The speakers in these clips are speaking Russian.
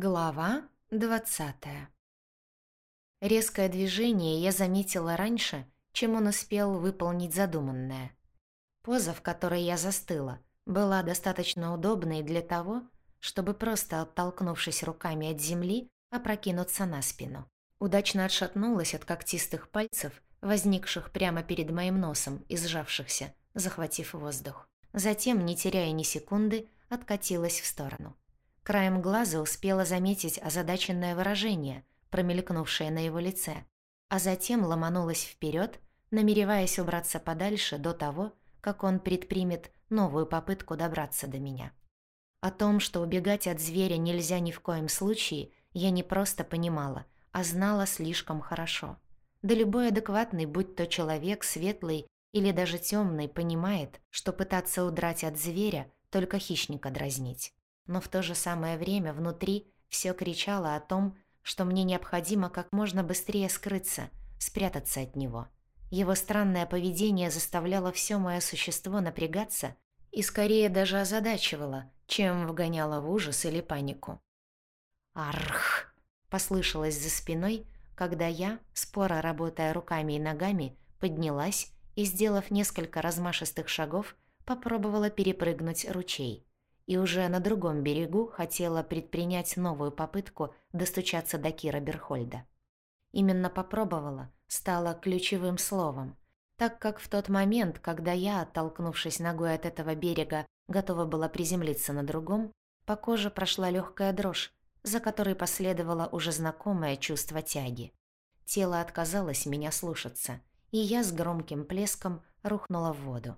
Глава двадцатая Резкое движение я заметила раньше, чем он успел выполнить задуманное. Поза, в которой я застыла, была достаточно удобной для того, чтобы просто оттолкнувшись руками от земли, опрокинуться на спину. Удачно отшатнулась от когтистых пальцев, возникших прямо перед моим носом и сжавшихся, захватив воздух. Затем, не теряя ни секунды, откатилась в сторону. Краем глаза успела заметить озадаченное выражение, промелькнувшее на его лице, а затем ломанулась вперед, намереваясь убраться подальше до того, как он предпримет новую попытку добраться до меня. О том, что убегать от зверя нельзя ни в коем случае, я не просто понимала, а знала слишком хорошо. Да любой адекватный, будь то человек, светлый или даже темный, понимает, что пытаться удрать от зверя – только хищника дразнить но в то же самое время внутри все кричало о том, что мне необходимо как можно быстрее скрыться, спрятаться от него. Его странное поведение заставляло все мое существо напрягаться и скорее даже озадачивало, чем вгоняло в ужас или панику. «Арх!» — послышалось за спиной, когда я, споро работая руками и ногами, поднялась и, сделав несколько размашистых шагов, попробовала перепрыгнуть ручей и уже на другом берегу хотела предпринять новую попытку достучаться до Кира Берхольда. Именно попробовала стало ключевым словом, так как в тот момент, когда я, оттолкнувшись ногой от этого берега, готова была приземлиться на другом, по коже прошла легкая дрожь, за которой последовало уже знакомое чувство тяги. Тело отказалось меня слушаться, и я с громким плеском рухнула в воду.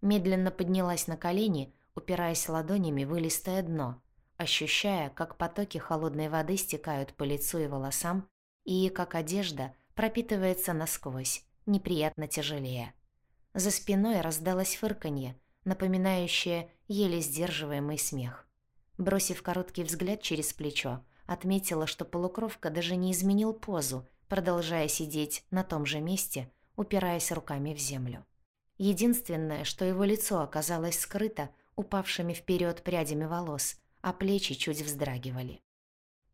Медленно поднялась на колени, упираясь ладонями в илистое дно, ощущая, как потоки холодной воды стекают по лицу и волосам, и как одежда пропитывается насквозь, неприятно тяжелее. За спиной раздалось фырканье, напоминающее еле сдерживаемый смех. Бросив короткий взгляд через плечо, отметила, что полукровка даже не изменил позу, продолжая сидеть на том же месте, упираясь руками в землю. Единственное, что его лицо оказалось скрыто упавшими вперед прядями волос, а плечи чуть вздрагивали.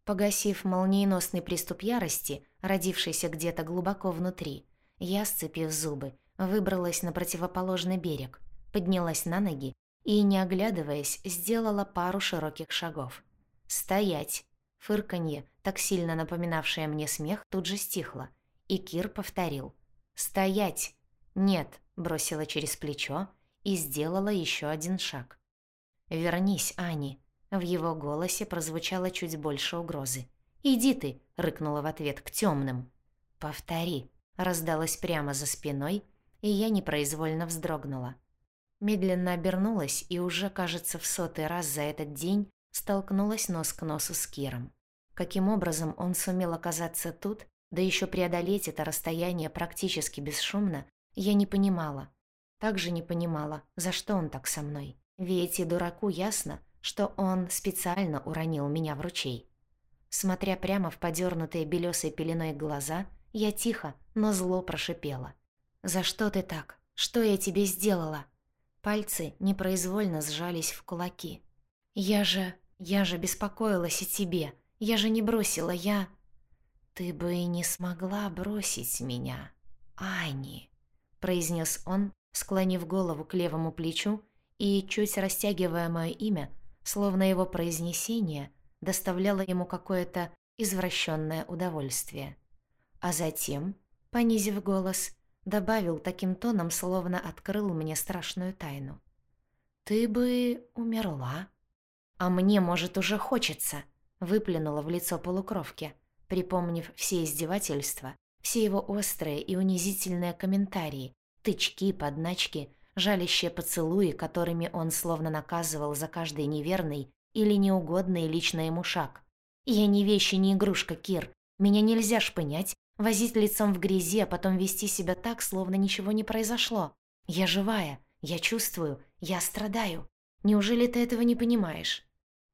Погасив молниеносный приступ ярости, родившийся где-то глубоко внутри, я, сцепив зубы, выбралась на противоположный берег, поднялась на ноги и, не оглядываясь, сделала пару широких шагов. «Стоять!» Фырканье, так сильно напоминавшее мне смех, тут же стихло, и Кир повторил. «Стоять!» «Нет», бросила через плечо и сделала еще один шаг. «Вернись, Ани!» В его голосе прозвучало чуть больше угрозы. «Иди ты!» — рыкнула в ответ к темным. «Повтори!» — раздалась прямо за спиной, и я непроизвольно вздрогнула. Медленно обернулась и уже, кажется, в сотый раз за этот день столкнулась нос к носу с Киром. Каким образом он сумел оказаться тут, да еще преодолеть это расстояние практически бесшумно, я не понимала. Также не понимала, за что он так со мной. Ведь и дураку ясно, что он специально уронил меня в ручей. Смотря прямо в подернутые белесой пеленой глаза, я тихо, но зло прошипела. «За что ты так? Что я тебе сделала?» Пальцы непроизвольно сжались в кулаки. «Я же... я же беспокоилась о тебе. Я же не бросила, я...» «Ты бы и не смогла бросить меня, Ани», — произнес он, склонив голову к левому плечу и, чуть растягивая мое имя, словно его произнесение доставляло ему какое-то извращенное удовольствие. А затем, понизив голос, добавил таким тоном, словно открыл мне страшную тайну. «Ты бы умерла. А мне, может, уже хочется», — выплюнула в лицо полукровки, припомнив все издевательства, все его острые и унизительные комментарии, Тычки, подначки, жалящие поцелуи, которыми он словно наказывал за каждый неверный или неугодный лично ему шаг. «Я не вещи, не игрушка, Кир. Меня нельзя шпынять, возить лицом в грязи, а потом вести себя так, словно ничего не произошло. Я живая, я чувствую, я страдаю. Неужели ты этого не понимаешь?»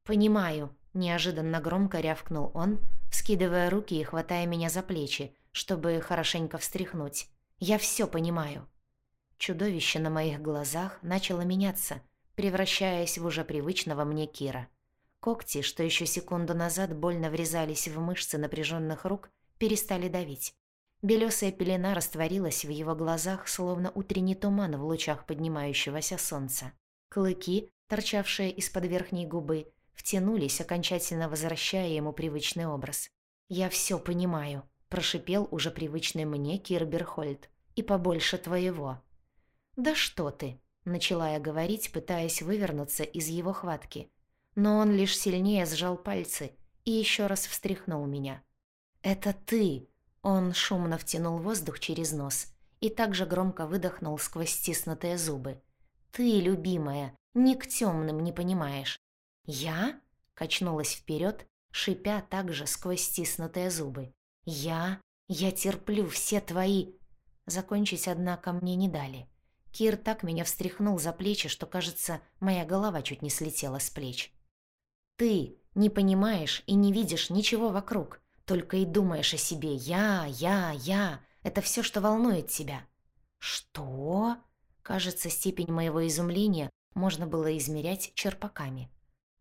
«Понимаю», — неожиданно громко рявкнул он, скидывая руки и хватая меня за плечи, чтобы хорошенько встряхнуть. «Я все понимаю». Чудовище на моих глазах начало меняться, превращаясь в уже привычного мне Кира. Когти, что еще секунду назад больно врезались в мышцы напряженных рук, перестали давить. Белесая пелена растворилась в его глазах, словно утренний туман в лучах поднимающегося солнца. Клыки, торчавшие из-под верхней губы, втянулись, окончательно возвращая ему привычный образ. «Я все понимаю», – прошипел уже привычный мне Кирберхольд. «И побольше твоего». «Да что ты!» – начала я говорить, пытаясь вывернуться из его хватки. Но он лишь сильнее сжал пальцы и еще раз встряхнул меня. «Это ты!» Он шумно втянул воздух через нос и также громко выдохнул сквозь стиснутые зубы. «Ты, любимая, ни к темным не понимаешь». «Я?» — качнулась вперед, шипя также сквозь стиснутые зубы. «Я? Я терплю все твои...» Закончить, однако, мне не дали. Кир так меня встряхнул за плечи, что, кажется, моя голова чуть не слетела с плеч. «Ты не понимаешь и не видишь ничего вокруг, только и думаешь о себе «я, я, я». Это все, что волнует тебя». «Что?» Кажется, степень моего изумления можно было измерять черпаками.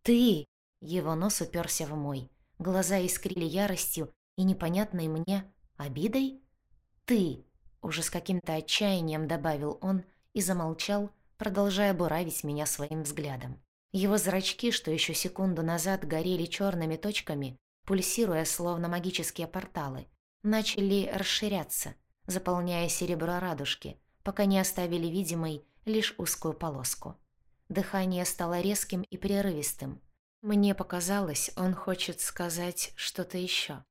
«Ты!» Его нос уперся в мой. Глаза искрили яростью и непонятной мне обидой. «Ты!» Уже с каким-то отчаянием добавил он и замолчал, продолжая буравить меня своим взглядом. Его зрачки, что еще секунду назад горели черными точками, пульсируя словно магические порталы, начали расширяться, заполняя серебро радужки, пока не оставили видимой лишь узкую полоску. Дыхание стало резким и прерывистым. Мне показалось, он хочет сказать что-то еще.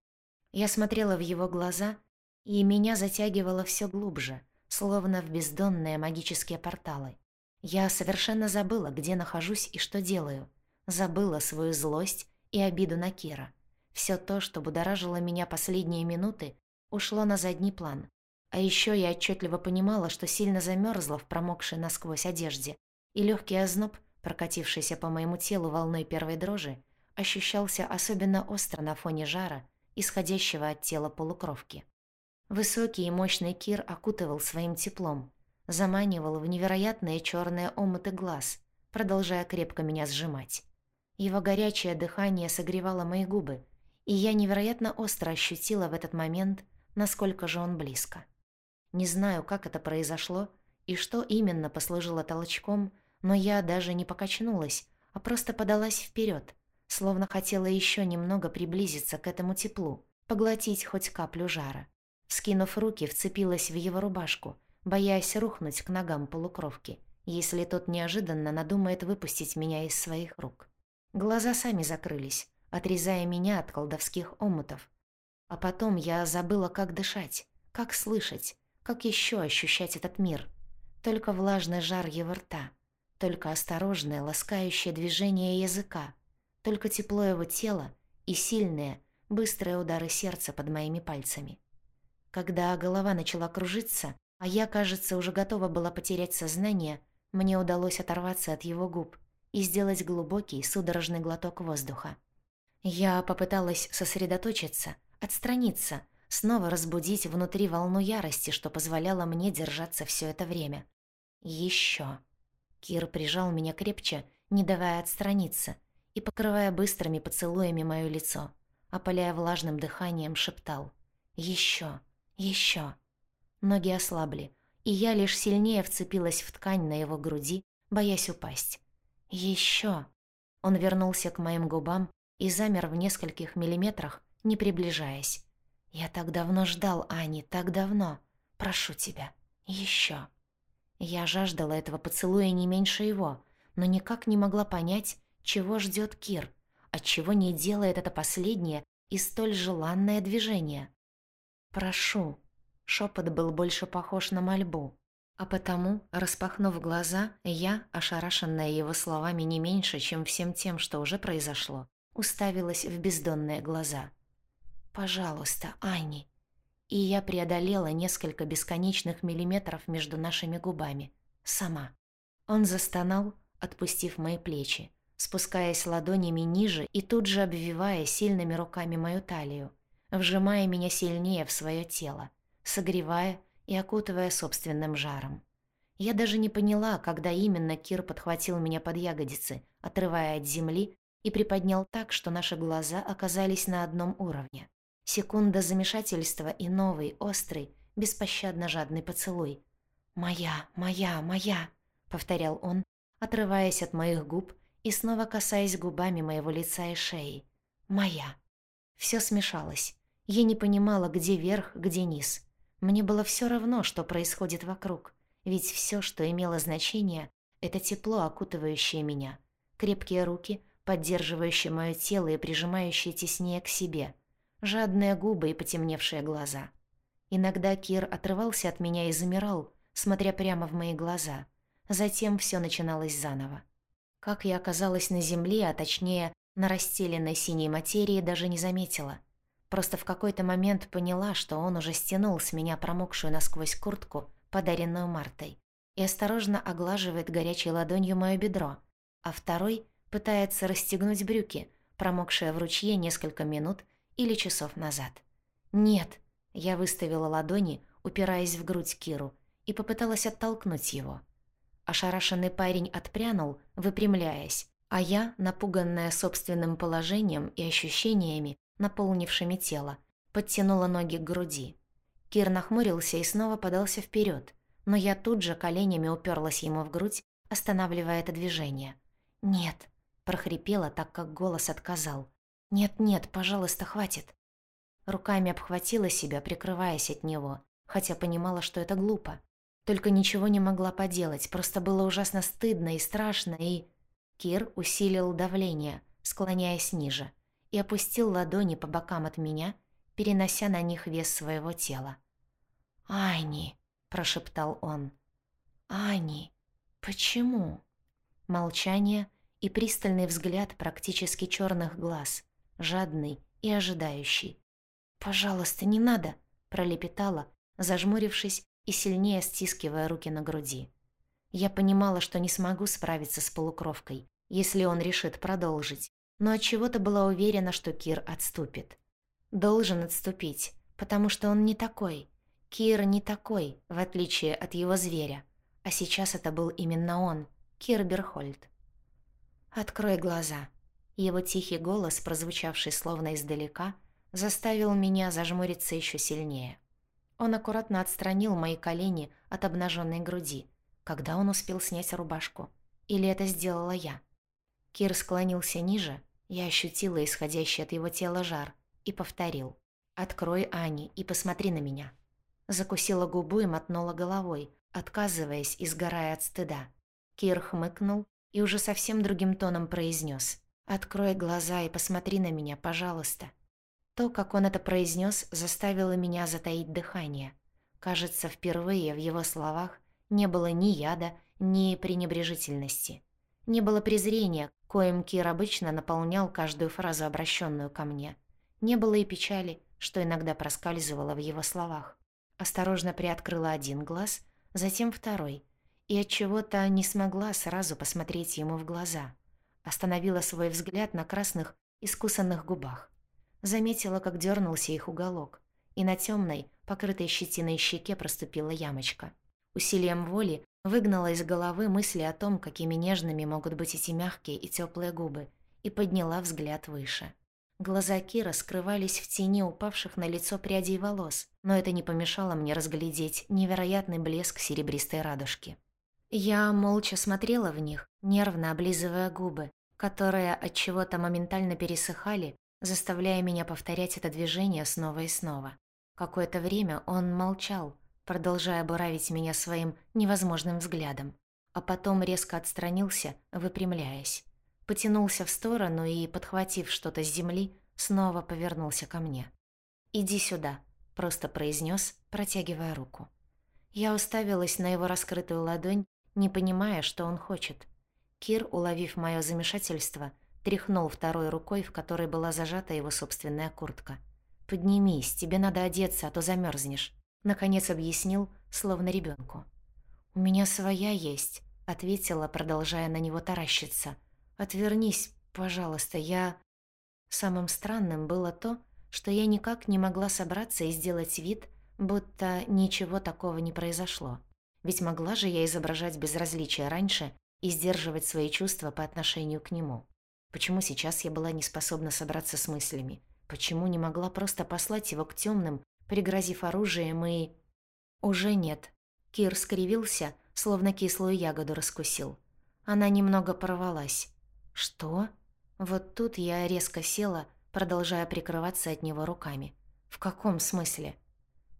Я смотрела в его глаза, и меня затягивало все глубже, словно в бездонные магические порталы. Я совершенно забыла, где нахожусь и что делаю. Забыла свою злость и обиду на Кира. Все то, что будоражило меня последние минуты, ушло на задний план. А еще я отчетливо понимала, что сильно замерзла в промокшей насквозь одежде, и легкий озноб, прокатившийся по моему телу волной первой дрожи, ощущался особенно остро на фоне жара, исходящего от тела полукровки. Высокий и мощный Кир окутывал своим теплом, заманивал в невероятные черные омыты глаз, продолжая крепко меня сжимать. Его горячее дыхание согревало мои губы, и я невероятно остро ощутила в этот момент, насколько же он близко. Не знаю, как это произошло и что именно послужило толчком, но я даже не покачнулась, а просто подалась вперед, словно хотела еще немного приблизиться к этому теплу, поглотить хоть каплю жара. Скинув руки, вцепилась в его рубашку, боясь рухнуть к ногам полукровки, если тот неожиданно надумает выпустить меня из своих рук. Глаза сами закрылись, отрезая меня от колдовских омутов. А потом я забыла, как дышать, как слышать, как еще ощущать этот мир. Только влажный жар его рта, только осторожное, ласкающее движение языка, только тепло его тела и сильные, быстрые удары сердца под моими пальцами. Когда голова начала кружиться, а я, кажется, уже готова была потерять сознание, мне удалось оторваться от его губ и сделать глубокий, судорожный глоток воздуха. Я попыталась сосредоточиться, отстраниться, снова разбудить внутри волну ярости, что позволяло мне держаться все это время. Еще. Кир прижал меня крепче, не давая отстраниться, и, покрывая быстрыми поцелуями мое лицо, опаляя влажным дыханием, шептал «Еще, еще». Ноги ослабли, и я лишь сильнее вцепилась в ткань на его груди, боясь упасть. «Еще». Он вернулся к моим губам, и замер в нескольких миллиметрах, не приближаясь. «Я так давно ждал, Ани, так давно. Прошу тебя, еще». Я жаждала этого поцелуя не меньше его, но никак не могла понять, чего ждет Кир, отчего не делает это последнее и столь желанное движение. «Прошу». Шепот был больше похож на мольбу. А потому, распахнув глаза, я, ошарашенная его словами не меньше, чем всем тем, что уже произошло, уставилась в бездонные глаза. «Пожалуйста, Ани!» И я преодолела несколько бесконечных миллиметров между нашими губами. Сама. Он застонал, отпустив мои плечи, спускаясь ладонями ниже и тут же обвивая сильными руками мою талию, вжимая меня сильнее в свое тело, согревая и окутывая собственным жаром. Я даже не поняла, когда именно Кир подхватил меня под ягодицы, отрывая от земли и приподнял так, что наши глаза оказались на одном уровне. Секунда замешательства и новый, острый, беспощадно жадный поцелуй. «Моя, моя, моя!» — повторял он, отрываясь от моих губ и снова касаясь губами моего лица и шеи. «Моя!» Все смешалось. Я не понимала, где верх, где низ. Мне было все равно, что происходит вокруг, ведь все, что имело значение, это тепло, окутывающее меня, крепкие руки, поддерживающие мое тело и прижимающие теснее к себе, жадные губы и потемневшие глаза. Иногда Кир отрывался от меня и замирал, смотря прямо в мои глаза. Затем все начиналось заново. Как я оказалась на земле, а точнее на расстеленной синей материи, даже не заметила. Просто в какой-то момент поняла, что он уже стянул с меня промокшую насквозь куртку, подаренную Мартой, и осторожно оглаживает горячей ладонью мое бедро, а второй пытается расстегнуть брюки, промокшие в ручье несколько минут или часов назад. «Нет!» — я выставила ладони, упираясь в грудь Киру, и попыталась оттолкнуть его. Ошарашенный парень отпрянул, выпрямляясь, а я, напуганная собственным положением и ощущениями, наполнившими тело, подтянула ноги к груди. Кир нахмурился и снова подался вперед, но я тут же коленями уперлась ему в грудь, останавливая это движение. «Нет», — прохрипела, так как голос отказал. «Нет-нет, пожалуйста, хватит». Руками обхватила себя, прикрываясь от него, хотя понимала, что это глупо. Только ничего не могла поделать, просто было ужасно стыдно и страшно, и... Кир усилил давление, склоняясь ниже и опустил ладони по бокам от меня, перенося на них вес своего тела. «Айни», — прошептал он. «Ани, почему?» Молчание и пристальный взгляд практически черных глаз, жадный и ожидающий. «Пожалуйста, не надо!» — пролепетала, зажмурившись и сильнее стискивая руки на груди. Я понимала, что не смогу справиться с полукровкой, если он решит продолжить, но от чего то была уверена, что Кир отступит. Должен отступить, потому что он не такой. Кир не такой, в отличие от его зверя. А сейчас это был именно он, Кир Берхольд. «Открой глаза». Его тихий голос, прозвучавший словно издалека, заставил меня зажмуриться еще сильнее. Он аккуратно отстранил мои колени от обнаженной груди, когда он успел снять рубашку. Или это сделала я? Кир склонился ниже, я ощутила исходящий от его тела жар и повторил. «Открой, Ани, и посмотри на меня». Закусила губу и мотнула головой, отказываясь и сгорая от стыда. Кир хмыкнул и уже совсем другим тоном произнес: «Открой глаза и посмотри на меня, пожалуйста». То, как он это произнес, заставило меня затаить дыхание. Кажется, впервые в его словах не было ни яда, ни пренебрежительности. Не было презрения, коим Кир обычно наполнял каждую фразу, обращенную ко мне. Не было и печали, что иногда проскальзывало в его словах. Осторожно приоткрыла один глаз, затем второй, и от чего-то не смогла сразу посмотреть ему в глаза. Остановила свой взгляд на красных, искусанных губах. Заметила, как дернулся их уголок, и на темной, покрытой щетиной щеке проступила ямочка. Усилием воли выгнала из головы мысли о том, какими нежными могут быть эти мягкие и теплые губы, и подняла взгляд выше. Глаза Кира скрывались в тени упавших на лицо прядей волос, но это не помешало мне разглядеть невероятный блеск серебристой радужки. Я молча смотрела в них, нервно облизывая губы, которые от чего-то моментально пересыхали, заставляя меня повторять это движение снова и снова. Какое-то время он молчал, продолжая буравить меня своим невозможным взглядом, а потом резко отстранился, выпрямляясь. Потянулся в сторону и, подхватив что-то с земли, снова повернулся ко мне. «Иди сюда», — просто произнес, протягивая руку. Я уставилась на его раскрытую ладонь, не понимая, что он хочет. Кир, уловив мое замешательство, тряхнул второй рукой, в которой была зажата его собственная куртка. «Поднимись, тебе надо одеться, а то замерзнешь. Наконец объяснил, словно ребенку. «У меня своя есть», — ответила, продолжая на него таращиться. «Отвернись, пожалуйста, я...» Самым странным было то, что я никак не могла собраться и сделать вид, будто ничего такого не произошло. Ведь могла же я изображать безразличие раньше и сдерживать свои чувства по отношению к нему. Почему сейчас я была не способна собраться с мыслями? Почему не могла просто послать его к темным, пригрозив оружием и... Уже нет. Кир скривился, словно кислую ягоду раскусил. Она немного порвалась. Что? Вот тут я резко села, продолжая прикрываться от него руками. В каком смысле?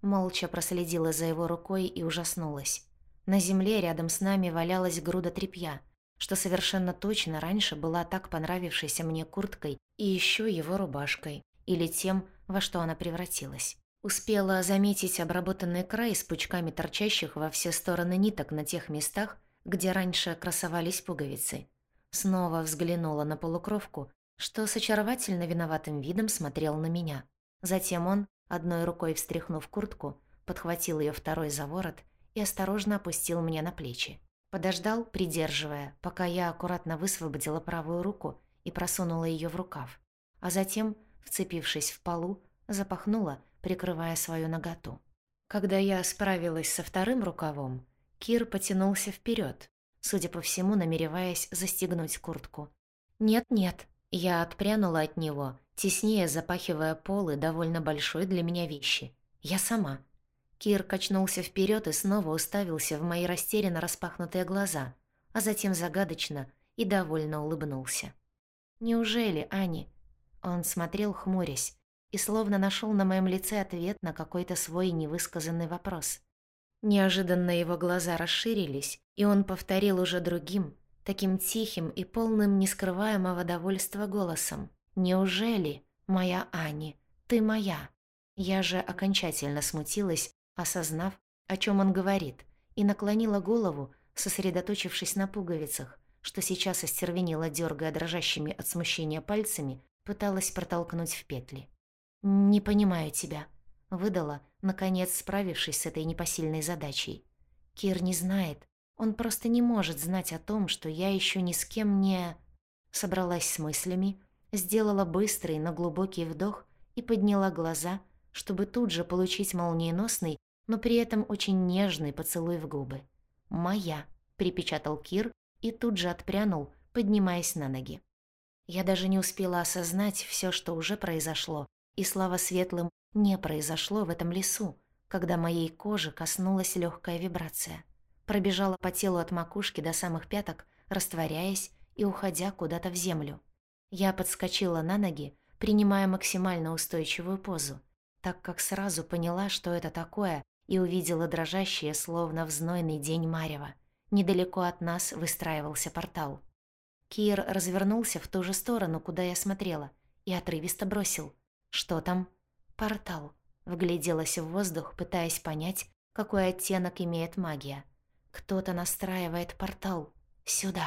Молча проследила за его рукой и ужаснулась. На земле рядом с нами валялась груда тряпья, что совершенно точно раньше была так понравившейся мне курткой и еще его рубашкой, или тем, во что она превратилась. Успела заметить обработанный край с пучками торчащих во все стороны ниток на тех местах, где раньше красовались пуговицы. Снова взглянула на полукровку, что с очаровательно виноватым видом смотрел на меня. Затем он, одной рукой встряхнув куртку, подхватил ее второй за ворот и осторожно опустил мне на плечи. Подождал, придерживая, пока я аккуратно высвободила правую руку и просунула ее в рукав, а затем, вцепившись в полу, запахнула, прикрывая свою наготу. Когда я справилась со вторым рукавом, Кир потянулся вперед, судя по всему, намереваясь застегнуть куртку. «Нет-нет», я отпрянула от него, теснее запахивая полы довольно большой для меня вещи. «Я сама». Кир качнулся вперед и снова уставился в мои растерянно распахнутые глаза, а затем загадочно и довольно улыбнулся. «Неужели, Ани?» Он смотрел, хмурясь, и словно нашел на моем лице ответ на какой-то свой невысказанный вопрос. Неожиданно его глаза расширились, и он повторил уже другим, таким тихим и полным нескрываемого довольства голосом. «Неужели, моя Ани, ты моя?» Я же окончательно смутилась осознав, о чем он говорит, и наклонила голову, сосредоточившись на пуговицах, что сейчас остервенела, дергая дрожащими от смущения пальцами, пыталась протолкнуть в петли. «Не понимаю тебя», — выдала, наконец справившись с этой непосильной задачей. «Кир не знает, он просто не может знать о том, что я еще ни с кем не...» Собралась с мыслями, сделала быстрый, но глубокий вдох и подняла глаза, чтобы тут же получить молниеносный, но при этом очень нежный поцелуй в губы. «Моя», — припечатал Кир и тут же отпрянул, поднимаясь на ноги. Я даже не успела осознать все, что уже произошло, и слава светлым не произошло в этом лесу, когда моей кожи коснулась легкая вибрация. Пробежала по телу от макушки до самых пяток, растворяясь и уходя куда-то в землю. Я подскочила на ноги, принимая максимально устойчивую позу, так как сразу поняла, что это такое, и увидела дрожащее, словно в знойный день марева. Недалеко от нас выстраивался портал. Кир развернулся в ту же сторону, куда я смотрела, и отрывисто бросил. «Что там?» «Портал». Вгляделась в воздух, пытаясь понять, какой оттенок имеет магия. «Кто-то настраивает портал. Сюда».